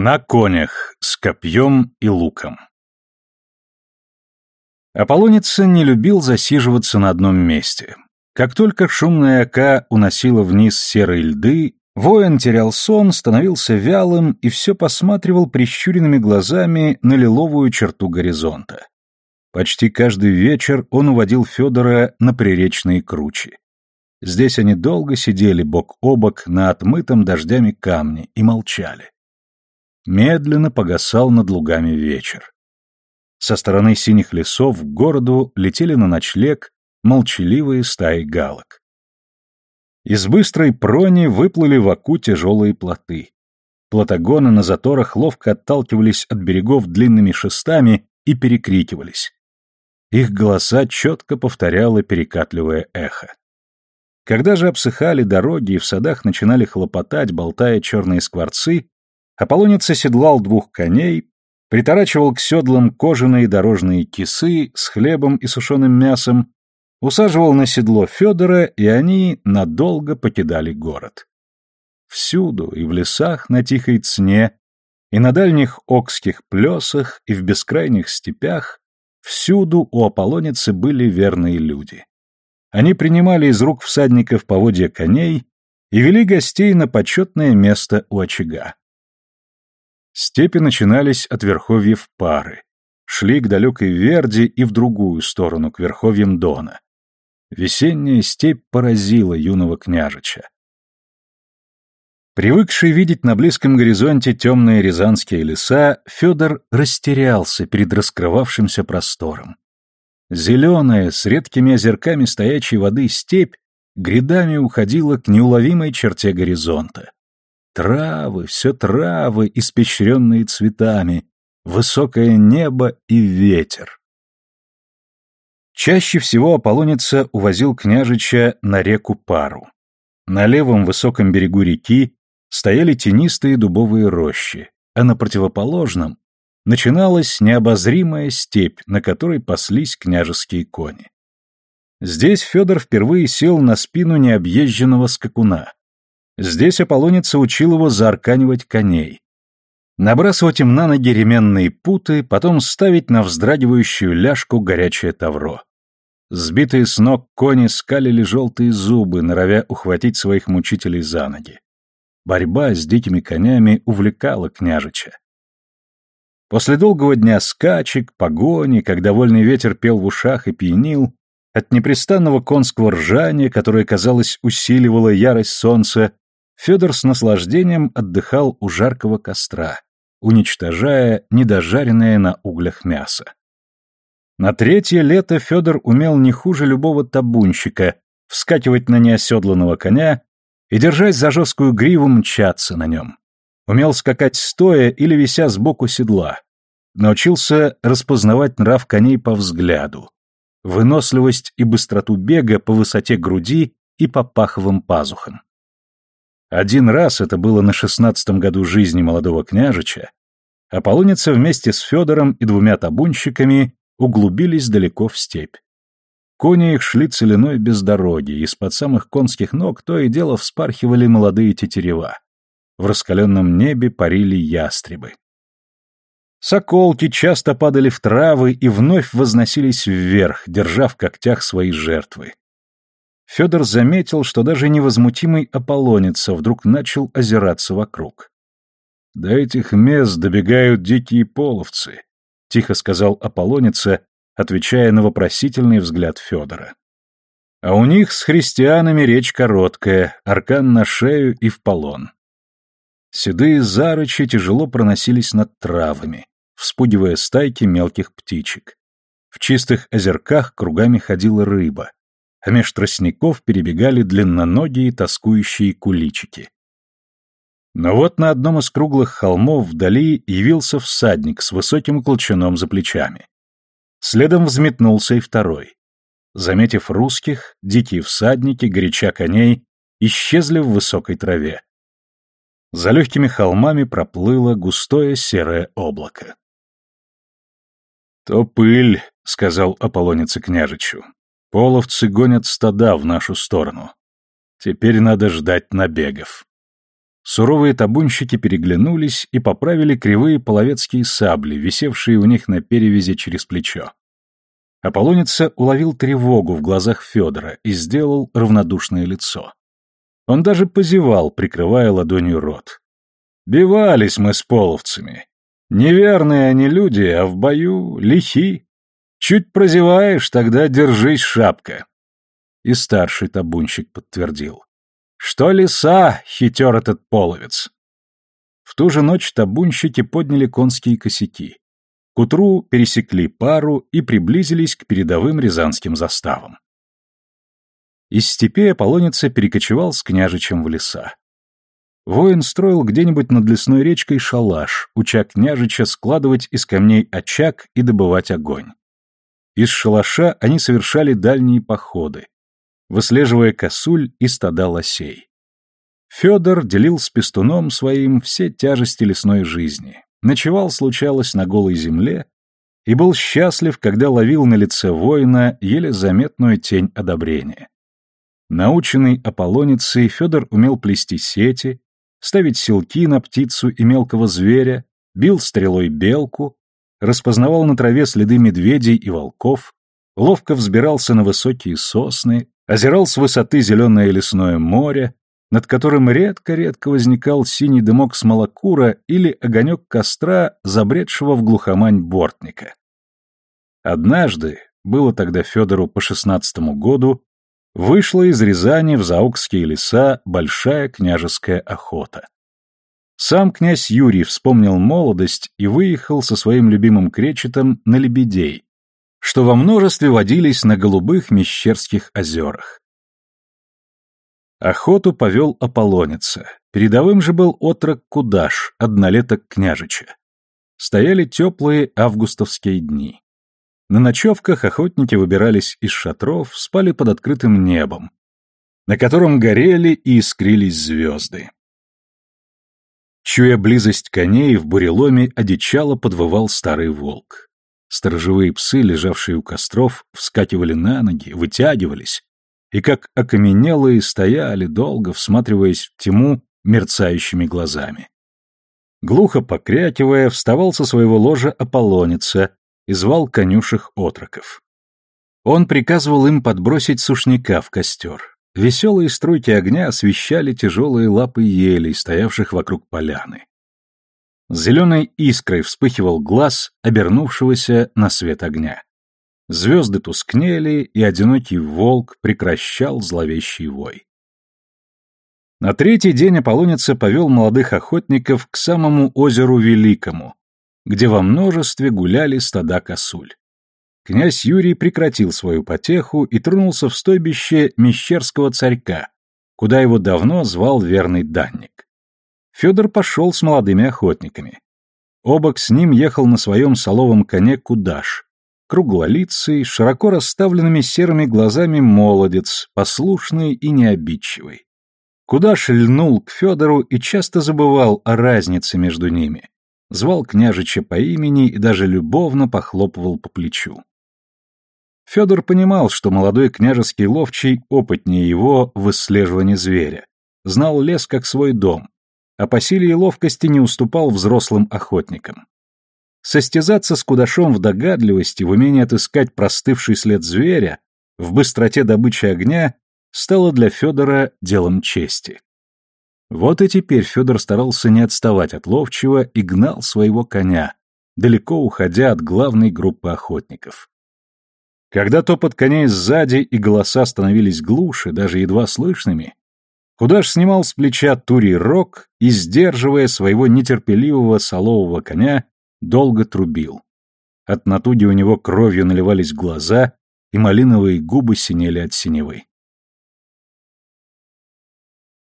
На конях с копьем и луком. Аполлоница не любил засиживаться на одном месте. Как только шумная ока уносила вниз серые льды, воин терял сон, становился вялым и все посматривал прищуренными глазами на лиловую черту горизонта. Почти каждый вечер он уводил Федора на приречные кручи. Здесь они долго сидели бок о бок на отмытом дождями камне и молчали. Медленно погасал над лугами вечер. Со стороны синих лесов к городу летели на ночлег молчаливые стаи галок. Из быстрой прони выплыли в оку тяжелые плоты. Платагоны на заторах ловко отталкивались от берегов длинными шестами и перекрикивались. Их голоса четко повторяло перекатливое эхо. Когда же обсыхали дороги и в садах начинали хлопотать, болтая черные скворцы, Аполлонец оседлал двух коней, приторачивал к седлам кожаные дорожные кисы с хлебом и сушеным мясом, усаживал на седло Федора, и они надолго покидали город. Всюду, и в лесах на тихой цне, и на дальних окских плесах, и в бескрайних степях, всюду у Аполлоницы были верные люди. Они принимали из рук всадников поводья коней и вели гостей на почетное место у очага. Степи начинались от верховьев Пары, шли к далекой Верди и в другую сторону, к верховьям Дона. Весенняя степь поразила юного княжича. Привыкший видеть на близком горизонте темные рязанские леса, Федор растерялся перед раскрывавшимся простором. Зеленая, с редкими озерками стоячей воды степь грядами уходила к неуловимой черте горизонта. Травы, все травы, испещренные цветами, высокое небо и ветер. Чаще всего Аполлоница увозил княжича на реку Пару. На левом высоком берегу реки стояли тенистые дубовые рощи, а на противоположном начиналась необозримая степь, на которой паслись княжеские кони. Здесь Федор впервые сел на спину необъезженного скакуна. Здесь Аполлоница учил его заарканивать коней. Набрасывать им на ноги ременные путы, потом ставить на вздрагивающую ляжку горячее тавро. Сбитые с ног кони скалили желтые зубы, норовя ухватить своих мучителей за ноги. Борьба с дикими конями увлекала княжича. После долгого дня скачек, погони, когда вольный ветер пел в ушах и пьянил, от непрестанного конского ржания, которое, казалось, усиливало ярость солнца, Федор с наслаждением отдыхал у жаркого костра, уничтожая недожаренное на углях мясо. На третье лето Федор умел не хуже любого табунщика вскакивать на неоседланного коня и, держась за жесткую гриву, мчаться на нем. Умел скакать стоя или вися сбоку седла. Научился распознавать нрав коней по взгляду, выносливость и быстроту бега по высоте груди и по паховым пазухам. Один раз, это было на шестнадцатом году жизни молодого княжича, Аполлоница вместе с Федором и двумя табунщиками углубились далеко в степь. Кони их шли целиной без дороги, из-под самых конских ног то и дело вспархивали молодые тетерева. В раскаленном небе парили ястребы. Соколки часто падали в травы и вновь возносились вверх, держа в когтях свои жертвы. Федор заметил, что даже невозмутимый Аполлонец вдруг начал озираться вокруг. «До этих мест добегают дикие половцы», — тихо сказал Аполлоница, отвечая на вопросительный взгляд Федора. «А у них с христианами речь короткая, аркан на шею и в полон». Седые зарычи тяжело проносились над травами, вспугивая стайки мелких птичек. В чистых озерках кругами ходила рыба а меж тростников перебегали длинноногие тоскующие куличики. Но вот на одном из круглых холмов вдали явился всадник с высоким колчаном за плечами. Следом взметнулся и второй. Заметив русских, дикие всадники, горяча коней, исчезли в высокой траве. За легкими холмами проплыло густое серое облако. «То пыль», — сказал Аполлонице княжичу. Половцы гонят стада в нашу сторону. Теперь надо ждать набегов. Суровые табунщики переглянулись и поправили кривые половецкие сабли, висевшие у них на перевязи через плечо. Аполлоница уловил тревогу в глазах Федора и сделал равнодушное лицо. Он даже позевал, прикрывая ладонью рот. «Бивались мы с половцами. Неверные они люди, а в бою лихи. Чуть прозеваешь, тогда держись, шапка». И старший табунщик подтвердил. «Что лиса, хитер этот половец?» В ту же ночь табунщики подняли конские косяки. К утру пересекли пару и приблизились к передовым рязанским заставам. Из степи Аполлоница перекочевал с княжичем в леса. Воин строил где-нибудь над лесной речкой шалаш, уча княжича складывать из камней очаг и добывать огонь. Из шалаша они совершали дальние походы, выслеживая косуль и стада лосей. Федор делил с пестуном своим все тяжести лесной жизни, ночевал, случалось, на голой земле и был счастлив, когда ловил на лице воина еле заметную тень одобрения. Наученный аполлоницей, Федор умел плести сети, ставить селки на птицу и мелкого зверя, бил стрелой белку, распознавал на траве следы медведей и волков, ловко взбирался на высокие сосны, озирал с высоты зеленое лесное море, над которым редко-редко возникал синий дымок смолокура или огонек костра, забредшего в глухомань бортника. Однажды, было тогда Федору по шестнадцатому году, вышла из Рязани в Заокские леса большая княжеская охота. Сам князь Юрий вспомнил молодость и выехал со своим любимым кречетом на лебедей, что во множестве водились на голубых Мещерских озерах. Охоту повел Аполлоница. Передовым же был отрок Кудаш, однолеток княжича. Стояли теплые августовские дни. На ночевках охотники выбирались из шатров, спали под открытым небом, на котором горели и искрились звезды. Чуя близость коней, в буреломе одичало подвывал старый волк. Сторожевые псы, лежавшие у костров, вскакивали на ноги, вытягивались, и как окаменелые стояли долго, всматриваясь в тьму мерцающими глазами. Глухо покрякивая, вставал со своего ложа Аполлоница и звал конюшек отроков. Он приказывал им подбросить сушняка в костер. Веселые струйки огня освещали тяжелые лапы елей, стоявших вокруг поляны. Зеленой искрой вспыхивал глаз, обернувшегося на свет огня. Звезды тускнели, и одинокий волк прекращал зловещий вой. На третий день Аполлоница повел молодых охотников к самому озеру Великому, где во множестве гуляли стада косуль. Князь Юрий прекратил свою потеху и тронулся в стойбище Мещерского царька, куда его давно звал верный данник. Федор пошел с молодыми охотниками. Обок с ним ехал на своем соловом коне Кудаш, круглолицый, широко расставленными серыми глазами молодец, послушный и необидчивый. Куда льнул к Федору и часто забывал о разнице между ними. Звал княжича по имени и даже любовно похлопывал по плечу. Федор понимал, что молодой княжеский ловчий опытнее его в исследовании зверя. Знал лес как свой дом, а по силе и ловкости не уступал взрослым охотникам. Состязаться с кудашом в догадливости, в умении отыскать простывший след зверя, в быстроте добычи огня, стало для Федора делом чести. Вот и теперь Федор старался не отставать от ловчего и гнал своего коня, далеко уходя от главной группы охотников. Когда топот коней сзади и голоса становились глуше, даже едва слышными, Кудаш снимал с плеча турий рог и, сдерживая своего нетерпеливого солового коня, долго трубил. От натуги у него кровью наливались глаза, и малиновые губы синели от синевы.